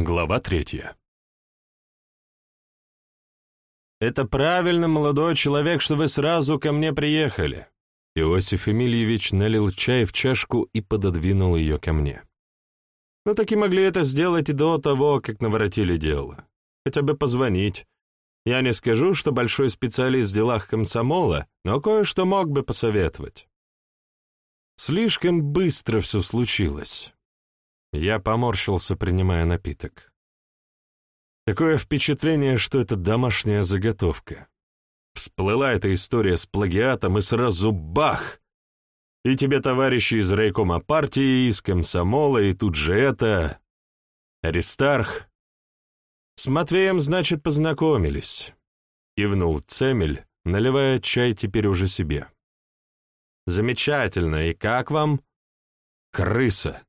Глава третья. «Это правильно, молодой человек, что вы сразу ко мне приехали». Иосиф Эмильевич налил чай в чашку и пододвинул ее ко мне. «Ну так и могли это сделать и до того, как наворотили дело. Хотя бы позвонить. Я не скажу, что большой специалист в делах комсомола, но кое-что мог бы посоветовать». Слишком быстро все случилось. Я поморщился, принимая напиток. Такое впечатление, что это домашняя заготовка. Всплыла эта история с плагиатом, и сразу бах! И тебе товарищи из райкома партии, из комсомола, и тут же это... Аристарх. С Матвеем, значит, познакомились. Кивнул Цемель, наливая чай теперь уже себе. Замечательно, и как вам? Крыса.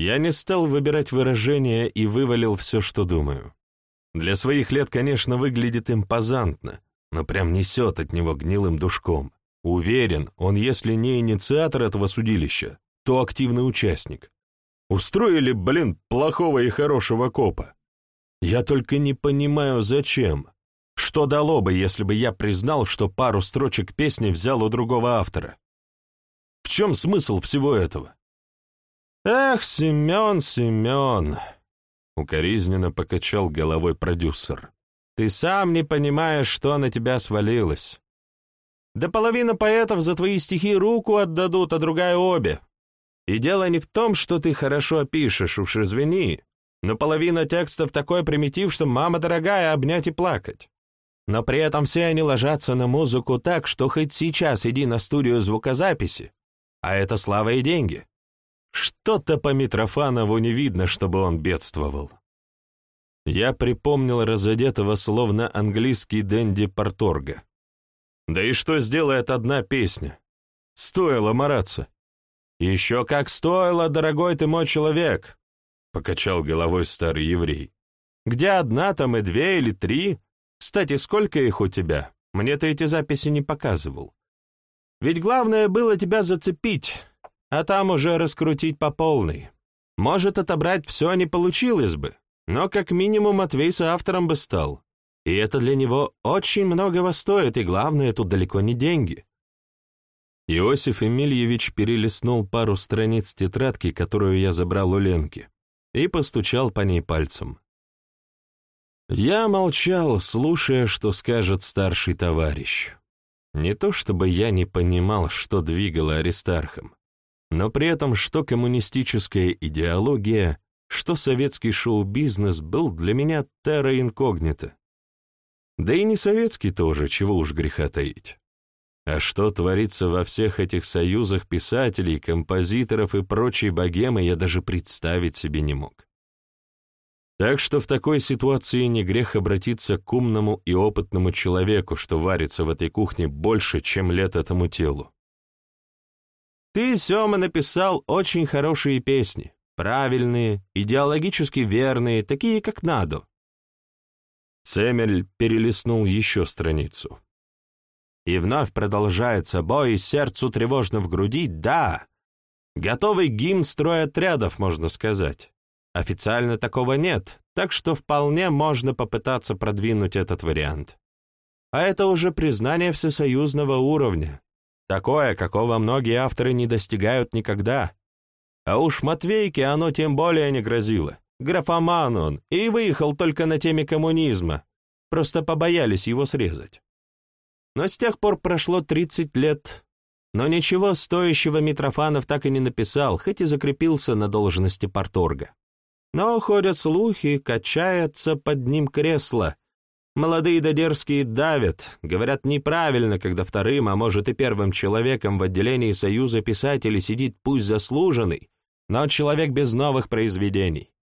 Я не стал выбирать выражения и вывалил все, что думаю. Для своих лет, конечно, выглядит импозантно, но прям несет от него гнилым душком. Уверен, он, если не инициатор этого судилища, то активный участник. Устроили, блин, плохого и хорошего копа. Я только не понимаю, зачем. Что дало бы, если бы я признал, что пару строчек песни взял у другого автора? В чем смысл всего этого? «Эх, Семен, Семен!» — укоризненно покачал головой продюсер. «Ты сам не понимаешь, что на тебя свалилось. Да половина поэтов за твои стихи руку отдадут, а другая обе. И дело не в том, что ты хорошо пишешь, уж извини, но половина текстов такой примитив, что мама дорогая, обнять и плакать. Но при этом все они ложатся на музыку так, что хоть сейчас иди на студию звукозаписи, а это слава и деньги. Что-то по Митрофанову не видно, чтобы он бедствовал. Я припомнил разодетого словно английский Дэнди Порторга. Да и что сделает одна песня? Стоило мараться. «Еще как стоило, дорогой ты мой человек!» — покачал головой старый еврей. «Где одна, там и две или три? Кстати, сколько их у тебя? Мне ты эти записи не показывал. Ведь главное было тебя зацепить, а там уже раскрутить по полной. Может, отобрать все не получилось бы, но как минимум Матвей автором бы стал. И это для него очень многого стоит, и главное, тут далеко не деньги. Иосиф Эмильевич перелистнул пару страниц тетрадки, которую я забрал у Ленки, и постучал по ней пальцем. Я молчал, слушая, что скажет старший товарищ. Не то чтобы я не понимал, что двигало Аристархом, но при этом что коммунистическая идеология, что советский шоу-бизнес был для меня терра инкогнито. Да и не советский тоже, чего уж греха таить. А что творится во всех этих союзах писателей, композиторов и прочей богемы, я даже представить себе не мог. Так что в такой ситуации не грех обратиться к умному и опытному человеку, что варится в этой кухне больше, чем лет этому телу. Ты, Сёма, написал очень хорошие песни, правильные, идеологически верные, такие, как надо. Цемель перелистнул еще страницу. И вновь продолжается бой, сердцу тревожно в груди, да. Готовый гимн стройотрядов, можно сказать. Официально такого нет, так что вполне можно попытаться продвинуть этот вариант. А это уже признание всесоюзного уровня, Такое, какого многие авторы не достигают никогда. А уж Матвейке оно тем более не грозило. Графоман он, и выехал только на теме коммунизма. Просто побоялись его срезать. Но с тех пор прошло 30 лет, но ничего стоящего Митрофанов так и не написал, хоть и закрепился на должности порторга. Но ходят слухи, качается под ним кресло, Молодые да дерзкие давят, говорят неправильно, когда вторым, а может и первым человеком в отделении Союза писателей сидит пусть заслуженный, но человек без новых произведений.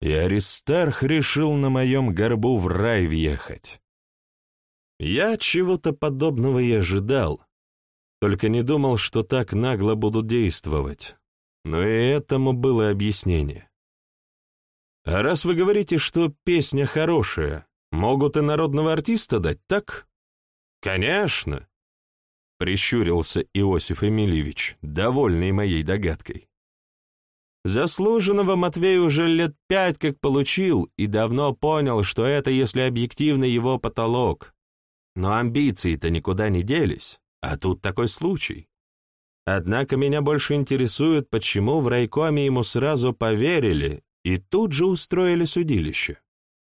И Аристарх решил на моем горбу в рай въехать. Я чего-то подобного и ожидал, только не думал, что так нагло будут действовать. Но и этому было объяснение. А раз вы говорите, что песня хорошая, Могут и народного артиста дать, так? Конечно, прищурился Иосиф Эмильевич, довольный моей догадкой. Заслуженного Матвей уже лет пять как получил и давно понял, что это, если объективно, его потолок. Но амбиции-то никуда не делись, а тут такой случай. Однако меня больше интересует, почему в райкоме ему сразу поверили и тут же устроили судилище.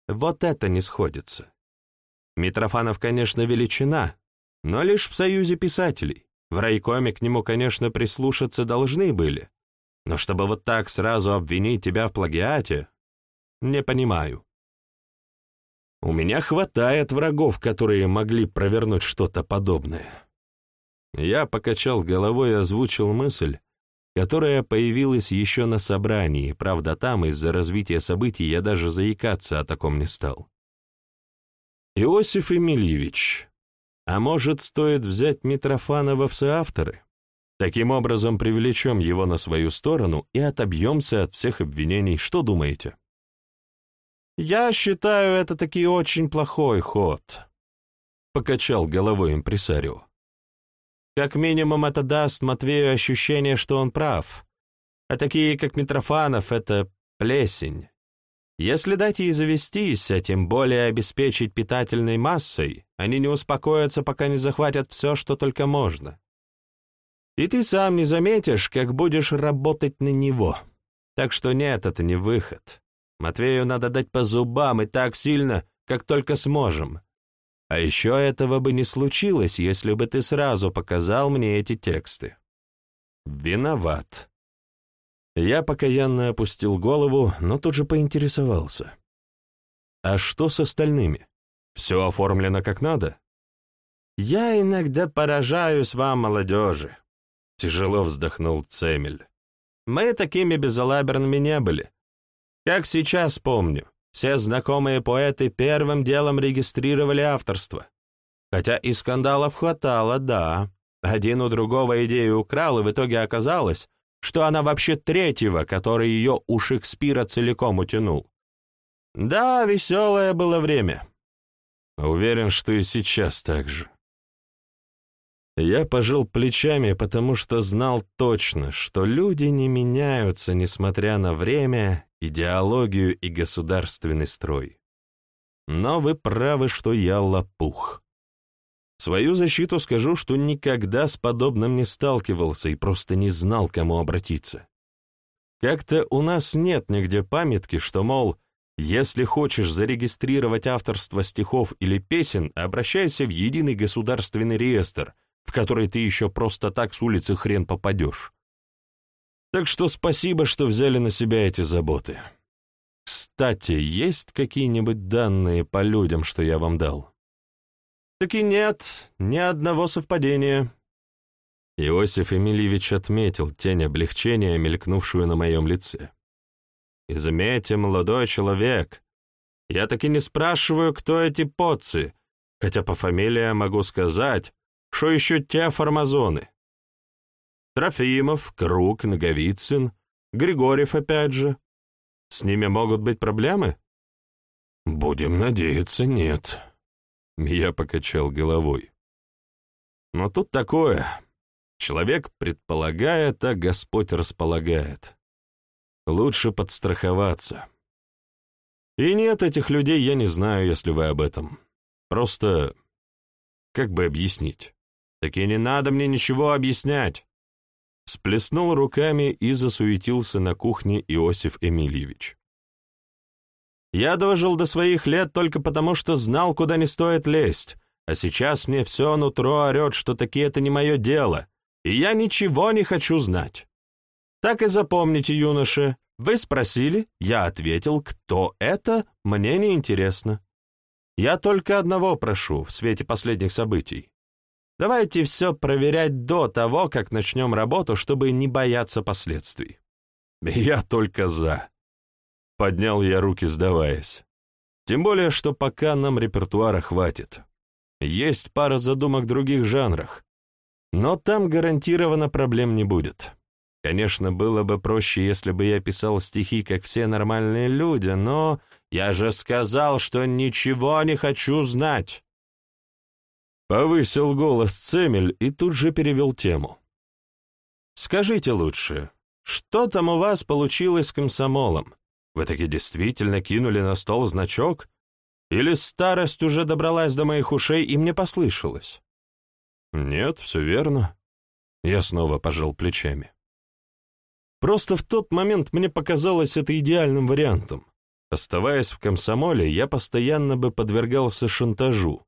Вот это не сходится. Митрофанов, конечно, величина, но лишь в союзе писателей. В райкоме к нему, конечно, прислушаться должны были, но чтобы вот так сразу обвинить тебя в плагиате, не понимаю. У меня хватает врагов, которые могли провернуть что-то подобное. Я покачал головой и озвучил мысль, которая появилась еще на собрании, правда, там из-за развития событий я даже заикаться о таком не стал. Иосиф Эмильевич, а может, стоит взять Митрофанова в соавторы? Таким образом, привлечем его на свою сторону и отобьемся от всех обвинений. Что думаете? Я считаю, это таки очень плохой ход, — покачал головой импресарио. Как минимум, это даст Матвею ощущение, что он прав. А такие, как Митрофанов, — это плесень. Если дать ей завестись, а тем более обеспечить питательной массой, они не успокоятся, пока не захватят все, что только можно. И ты сам не заметишь, как будешь работать на него. Так что нет, это не выход. Матвею надо дать по зубам и так сильно, как только сможем. А еще этого бы не случилось, если бы ты сразу показал мне эти тексты. Виноват. Я покаянно опустил голову, но тут же поинтересовался. А что с остальными? Все оформлено как надо? Я иногда поражаюсь вам, молодежи. Тяжело вздохнул Цемель. Мы такими безалаберными не были. Как сейчас помню, все знакомые поэты первым делом регистрировали авторство. Хотя и скандалов хватало, да. Один у другого идею украл, и в итоге оказалось, что она вообще третьего, который ее у Шекспира целиком утянул. Да, веселое было время. Уверен, что и сейчас так же. Я пожал плечами, потому что знал точно, что люди не меняются, несмотря на время, идеологию и государственный строй. Но вы правы, что я лопух. свою защиту скажу, что никогда с подобным не сталкивался и просто не знал, кому обратиться. Как-то у нас нет нигде памятки, что, мол, если хочешь зарегистрировать авторство стихов или песен, обращайся в единый государственный реестр, в который ты еще просто так с улицы хрен попадешь. Так что спасибо, что взяли на себя эти заботы. Кстати, есть какие-нибудь данные по людям, что я вам дал? Таки нет, ни одного совпадения. Иосиф Эмильевич отметил тень облегчения, мелькнувшую на моем лице. И заметьте, молодой человек, я таки не спрашиваю, кто эти поцы, хотя по фамилии могу сказать, что еще те формазоны. Трофимов, Круг, Наговицын, Григорьев опять же. С ними могут быть проблемы? Будем надеяться, нет. Я покачал головой. Но тут такое. Человек предполагает, а Господь располагает. Лучше подстраховаться. И нет, этих людей я не знаю, если вы об этом. Просто, как бы объяснить? Так и не надо мне ничего объяснять. Сплеснул руками и засуетился на кухне Иосиф Эмильевич. Я дожил до своих лет только потому, что знал, куда не стоит лезть, а сейчас мне все нутро орет, что таки это не мое дело, и я ничего не хочу знать. Так и запомните, юноша, вы спросили, я ответил, кто это, мне не интересно. Я только одного прошу в свете последних событий. Давайте все проверять до того, как начнем работу, чтобы не бояться последствий. Я только за. Поднял я руки, сдаваясь. Тем более, что пока нам репертуара хватит. Есть пара задумок в других жанрах. Но там гарантированно проблем не будет. Конечно, было бы проще, если бы я писал стихи, как все нормальные люди, но я же сказал, что ничего не хочу знать. Повысил голос Цемель и тут же перевел тему. «Скажите лучше, что там у вас получилось с комсомолом? Вы таки действительно кинули на стол значок? Или старость уже добралась до моих ушей и мне послышалось?» «Нет, все верно». Я снова пожал плечами. Просто в тот момент мне показалось это идеальным вариантом. Оставаясь в комсомоле, я постоянно бы подвергался шантажу.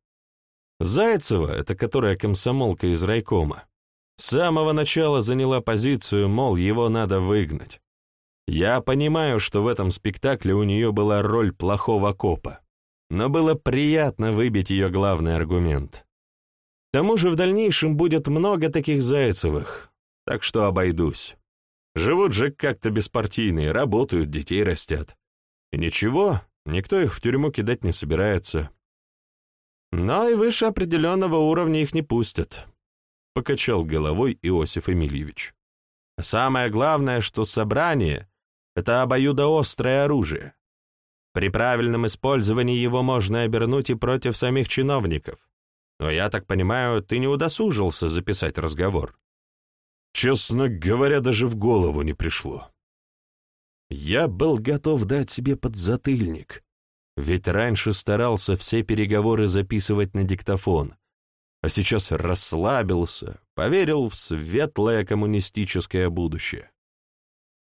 Зайцева, это которая комсомолка из райкома, с самого начала заняла позицию, мол, его надо выгнать. Я понимаю, что в этом спектакле у нее была роль плохого копа, но было приятно выбить ее главный аргумент. К тому же в дальнейшем будет много таких Зайцевых, так что обойдусь. Живут же как-то беспартийные, работают, детей растят. И ничего, никто их в тюрьму кидать не собирается. Но и выше определенного уровня их не пустят, — покачал головой Иосиф Эмильевич. Самое главное, что собрание — это обоюдоострое оружие. При правильном использовании его можно обернуть и против самих чиновников. Но я так понимаю, ты не удосужился записать разговор. Честно говоря, даже в голову не пришло. Я был готов дать себе подзатыльник, ведь раньше старался все переговоры записывать на диктофон, а сейчас расслабился, поверил в светлое коммунистическое будущее.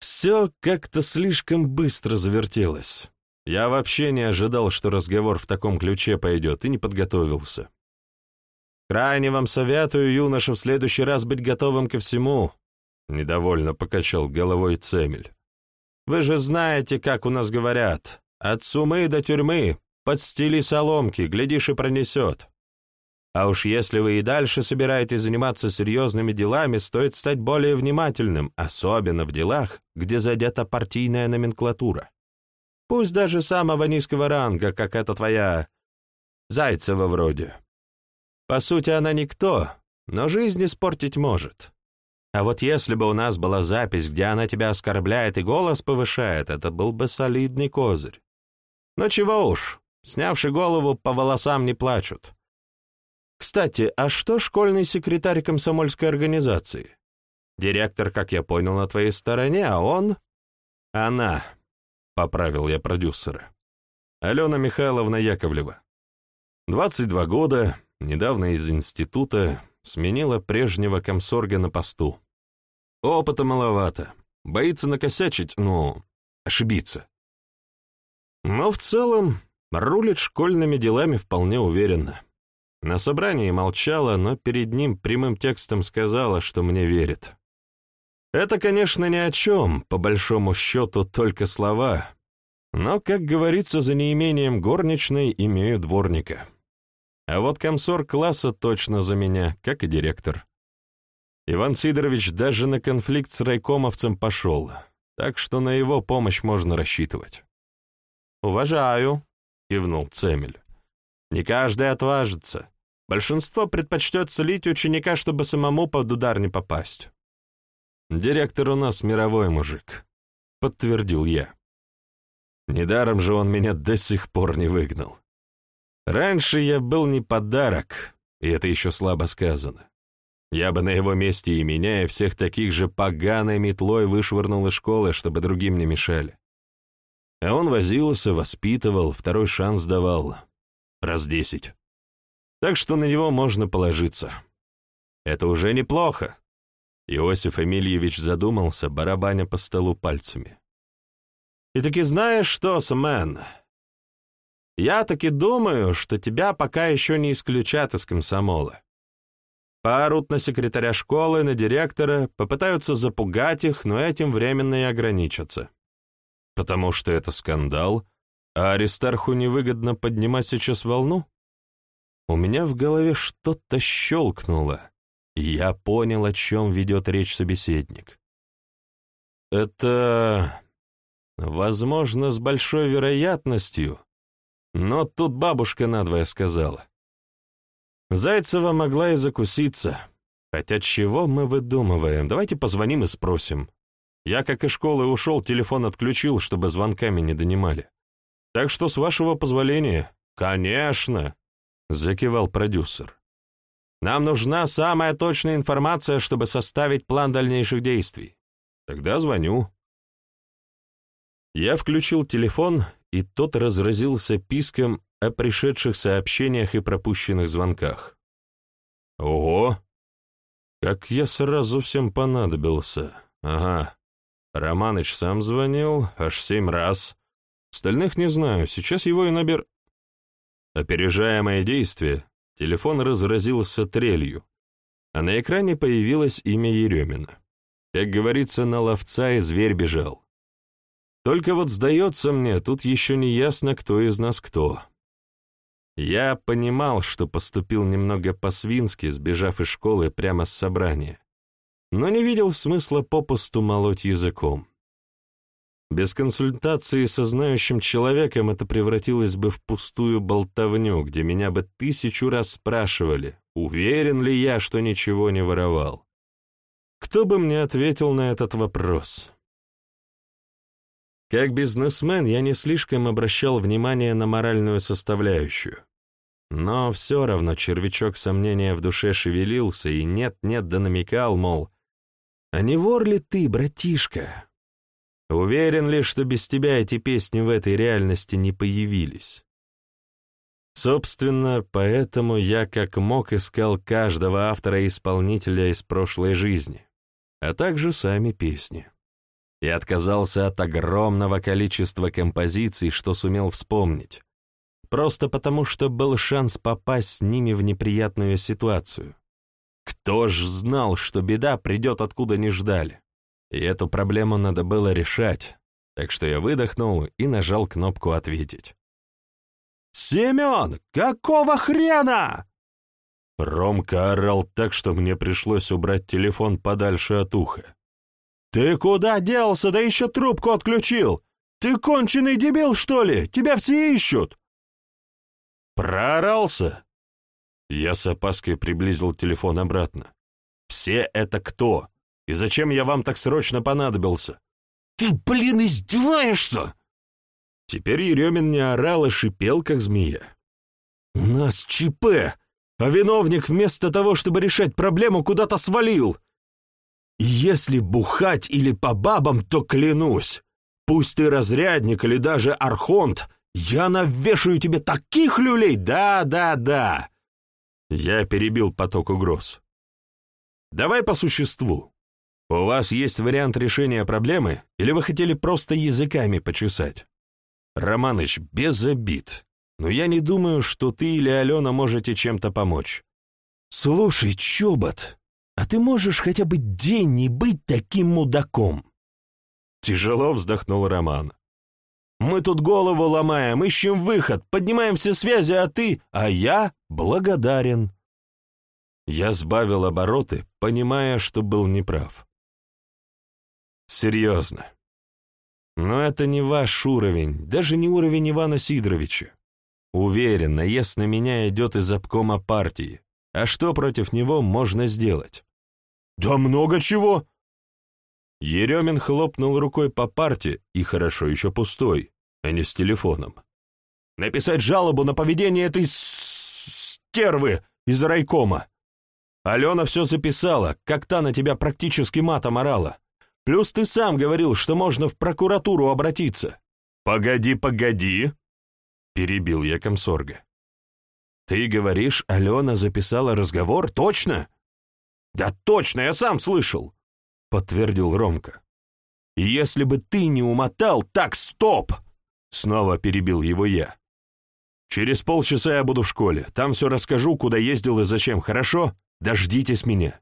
Все как-то слишком быстро завертелось. Я вообще не ожидал, что разговор в таком ключе пойдет, и не подготовился. Крайне вам советую, юноша, в следующий раз быть готовым ко всему, — недовольно покачал головой Цемель. Вы же знаете, как у нас говорят, от сумы до тюрьмы, подстели соломки, глядишь и пронесет. А уж если вы и дальше собираетесь заниматься серьезными делами, стоит стать более внимательным, особенно в делах, где задета партийная номенклатура. Пусть даже самого низкого ранга, как эта твоя Зайцева вроде. По сути, она никто, но жизнь испортить может. А вот если бы у нас была запись, где она тебя оскорбляет и голос повышает, это был бы солидный козырь. Но чего уж, снявши голову, по волосам не плачут. Кстати, а что школьный секретарь комсомольской организации? Директор, как я понял, на твоей стороне, а он... Она, — поправил я продюсера. Алена Михайловна Яковлева. 22 года, недавно из института, сменила прежнего комсорга на посту. Опыта маловато. Боится накосячить, ну, ошибиться. Но в целом рулит школьными делами вполне уверенно. На собрании молчала, но перед ним прямым текстом сказала, что мне верит. Это, конечно, ни о чем, по большому счету только слова, но, как говорится, за неимением горничной имею дворника. А вот комсор класса точно за меня, как и директор. Иван Сидорович даже на конфликт с райкомовцем пошел, так что на его помощь можно рассчитывать. «Уважаю», — кивнул Цемель. «Не каждый отважится. Большинство предпочтет целить ученика, чтобы самому под удар не попасть». «Директор у нас мировой мужик», — подтвердил я. Недаром же он меня до сих пор не выгнал. Раньше я был не подарок, и это еще слабо сказано. Я бы на его месте и меня, и всех таких же поганой метлой вышвырнул из школы, чтобы другим не мешали. А он возился, воспитывал, второй шанс давал. Раз десять. Так что на него можно положиться. Это уже неплохо. Иосиф Эмильевич задумался, барабаня по столу пальцами. И таки знаешь что, Сэмен, я таки думаю, что тебя пока еще не исключат из комсомола. Поорут на секретаря школы, на директора, попытаются запугать их, но этим временно и ограничатся. Потому что это скандал, а Аристарху невыгодно поднимать сейчас волну? У меня в голове что-то щелкнуло, я понял, о чем ведет речь собеседник. Это, возможно, с большой вероятностью, но тут бабушка надвое сказала. Зайцева могла и закуситься. Хотя чего мы выдумываем? Давайте позвоним и спросим. Я, как из школы ушел, телефон отключил, чтобы звонками не донимали. Так что, с вашего позволения, конечно, закивал продюсер. Нам нужна самая точная информация, чтобы составить план дальнейших действий. Тогда звоню. Я включил телефон, и тот разразился писком о пришедших сообщениях и пропущенных звонках. Ого! Как я сразу всем понадобился. Ага. Романыч сам звонил, аж семь раз. Остальных не знаю, сейчас его и набер... Опережая мои действия, телефон разразился трелью, а на экране появилось имя Еремина. Как говорится, на ловца и зверь бежал. Только вот сдается мне, тут еще не ясно, кто из нас кто. Я понимал, что поступил немного по-свински, сбежав из школы прямо с собрания, но не видел смысла попусту молоть языком. Без консультации со знающим человеком это превратилось бы в пустую болтовню, где меня бы тысячу раз спрашивали, уверен ли я, что ничего не воровал. Кто бы мне ответил на этот вопрос? Как бизнесмен я не слишком обращал внимание на моральную составляющую. Но все равно червячок сомнения в душе шевелился и нет-нет да намекал, мол, «А не вор ли ты, братишка?» Уверен ли, что без тебя эти песни в этой реальности не появились? Собственно, поэтому я как мог искал каждого автора-исполнителя из прошлой жизни, а также сами песни. И отказался от огромного количества композиций, что сумел вспомнить, просто потому что был шанс попасть с ними в неприятную ситуацию. Кто ж знал, что беда придет откуда не ждали? И эту проблему надо было решать, так что я выдохнул и нажал кнопку «Ответить». «Семен, какого хрена?» Ромка орал так, что мне пришлось убрать телефон подальше от уха. «Ты куда делся, да еще трубку отключил? Ты конченый дебил, что ли? Тебя все ищут!» «Проорался?» Я с опаской приблизил телефон обратно. «Все это кто? И зачем я вам так срочно понадобился?» «Ты, блин, издеваешься?» Теперь Еремин не орал и шипел, как змея. «У нас ЧП, а виновник вместо того, чтобы решать проблему, куда-то свалил. И если бухать или по бабам, то клянусь, пусть ты разрядник или даже архонт, я навешаю тебе таких люлей, да-да-да!» Я перебил поток угроз. «Давай по существу. У вас есть вариант решения проблемы, или вы хотели просто языками почесать? Романыч, без обид, но я не думаю, что ты или Алена можете чем-то помочь. Слушай, Чобот, а ты можешь хотя бы день не быть таким мудаком? Тяжело вздохнул Роман. Мы тут голову ломаем, ищем выход, поднимаем все связи, а ты... А я благодарен. Я сбавил обороты, понимая, что был неправ. Серьезно. Но это не ваш уровень, даже не уровень Ивана Сидоровича. Уверен, наезд на меня идет из обкома партии. А что против него можно сделать? Да много чего! Еремин хлопнул рукой по парте, и хорошо еще пустой, а не с телефоном. Написать жалобу на поведение этой стервы из райкома. Алена все записала, как та на тебя практически матом орала. Плюс ты сам говорил, что можно в прокуратуру обратиться. Погоди, погоди, перебил я комсорга. Ты говоришь, Алена записала разговор, точно? Да точно, я сам слышал, подтвердил Ромка. Если бы ты не умотал, так стоп! Снова перебил его я. Через полчаса я буду в школе. Там все расскажу, куда ездил и зачем, хорошо? Дождитесь меня.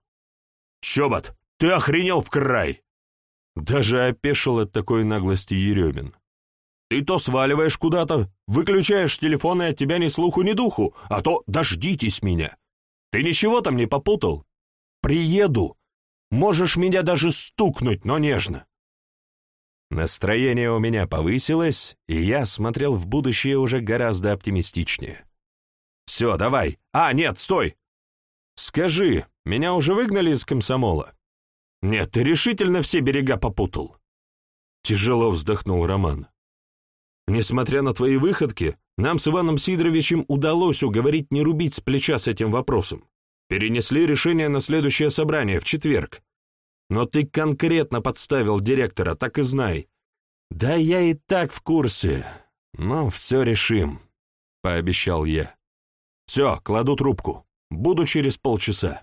Чобот, ты охренел в край! Даже опешил от такой наглости Еремин. «Ты то сваливаешь куда-то, выключаешь телефон, и от тебя ни слуху, ни духу, а то дождитесь меня. Ты ничего там не попутал? Приеду. Можешь меня даже стукнуть, но нежно». Настроение у меня повысилось, и я смотрел в будущее уже гораздо оптимистичнее. «Все, давай. А, нет, стой! Скажи, меня уже выгнали из комсомола?» Нет, ты решительно все берега попутал. Тяжело вздохнул Роман. Несмотря на твои выходки, нам с Иваном Сидоровичем удалось уговорить не рубить с плеча с этим вопросом. Перенесли решение на следующее собрание, в четверг. Но ты конкретно подставил директора, так и знай. Да я и так в курсе. Но все решим, — пообещал я. Все, кладу трубку. Буду через полчаса.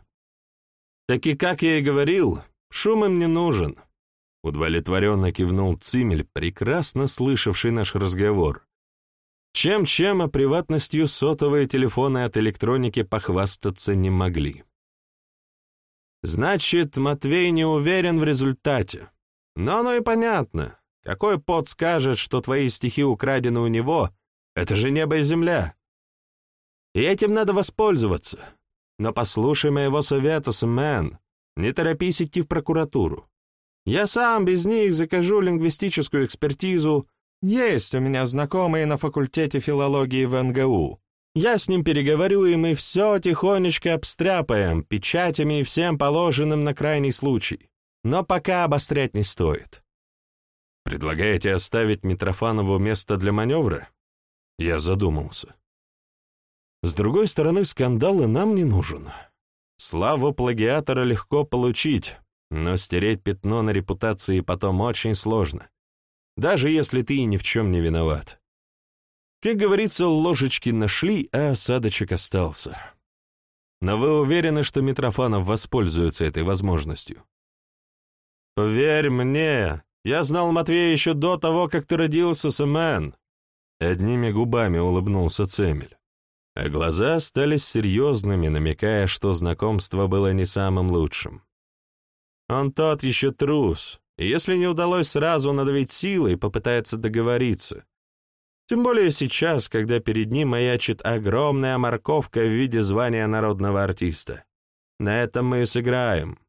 Так и как я и говорил, шум им не нужен. Удовлетворенно кивнул Цимель, прекрасно слышавший наш разговор. Чем-чем, а приватностью сотовые телефоны от электроники похвастаться не могли. Значит, Матвей не уверен в результате. Но оно и понятно. Какой пот скажет, что твои стихи украдены у него? Это же небо и земля. И этим надо воспользоваться. Но послушай моего совета, Сэмен. Не торопись идти в прокуратуру. Я сам без них закажу лингвистическую экспертизу. Есть у меня знакомые на факультете филологии в НГУ. Я с ним переговорю, и мы все тихонечко обстряпаем, печатями и всем положенным на крайний случай. Но пока обострять не стоит. Предлагаете оставить Митрофанову место для маневра? Я задумался. С другой стороны, скандал и нам не нужен. Славу плагиатора легко получить, но стереть пятно на репутации потом очень сложно, даже если ты и ни в чем не виноват. Как говорится, ложечки нашли, а осадочек остался. Но вы уверены, что Митрофанов воспользуется этой возможностью? Поверь мне, я знал Матвея еще до того, как ты родился, Сэмен. Одними губами улыбнулся Цемель. А глаза остались серьезными, намекая, что знакомство было не самым лучшим. Он тот еще трус, если не удалось сразу надавить силой, попытается договориться. Тем более сейчас, когда перед ним маячит огромная морковка в виде звания народного артиста. На этом мы и сыграем.